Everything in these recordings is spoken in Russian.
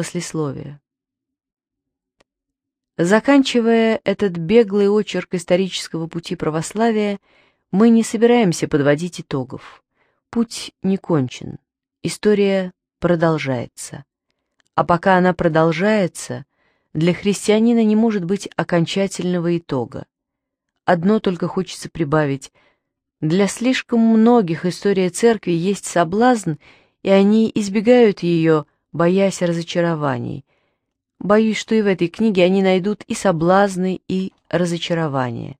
Послесловие. Заканчивая этот беглый очерк исторического пути православия, мы не собираемся подводить итогов. Путь не кончен. История продолжается. А пока она продолжается, для христианина не может быть окончательного итога. Одно только хочется прибавить. Для слишком многих история церкви есть соблазн, и они избегают ее, боясь разочарований. Боюсь, что и в этой книге они найдут и соблазны, и разочарования.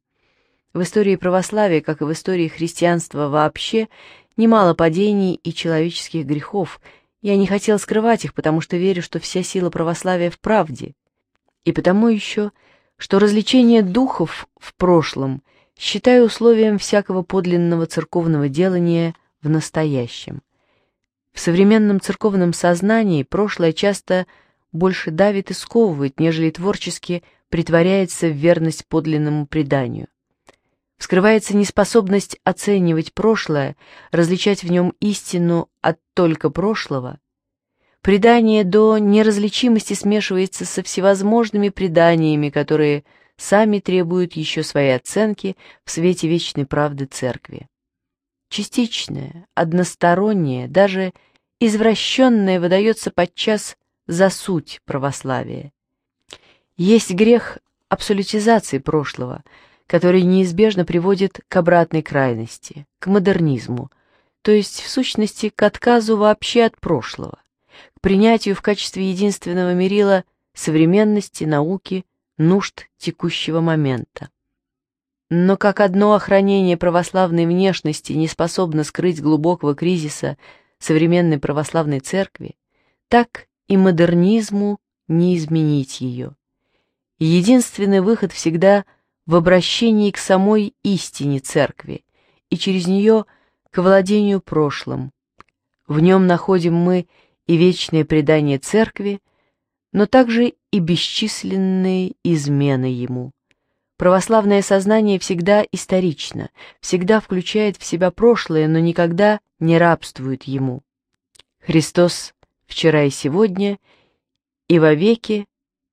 В истории православия, как и в истории христианства вообще, немало падений и человеческих грехов. Я не хотел скрывать их, потому что верю, что вся сила православия в правде. И потому еще, что развлечение духов в прошлом считаю условием всякого подлинного церковного делания в настоящем. В современном церковном сознании прошлое часто больше давит и сковывает, нежели творчески притворяется в верность подлинному преданию. Вскрывается неспособность оценивать прошлое, различать в нем истину от только прошлого. Предание до неразличимости смешивается со всевозможными преданиями, которые сами требуют еще своей оценки в свете вечной правды Церкви частичное, одностороннее, даже извращенное выдается подчас за суть православия. Есть грех абсолютизации прошлого, который неизбежно приводит к обратной крайности, к модернизму, то есть в сущности к отказу вообще от прошлого, к принятию в качестве единственного мерила современности, науки, нужд текущего момента. Но как одно охранение православной внешности не способно скрыть глубокого кризиса современной православной церкви, так и модернизму не изменить ее. Единственный выход всегда в обращении к самой истине церкви и через нее к владению прошлым. В нем находим мы и вечное предание церкви, но также и бесчисленные измены ему. Православное сознание всегда исторично, всегда включает в себя прошлое, но никогда не рабствует ему. Христос вчера и сегодня, и вовеки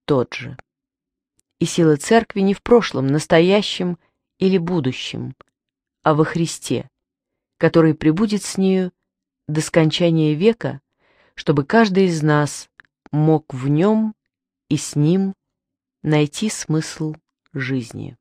тот же. И сила Церкви не в прошлом, настоящем или будущем, а во Христе, который пребудет с нею до скончания века, чтобы каждый из нас мог в нем и с ним найти смысл жизни.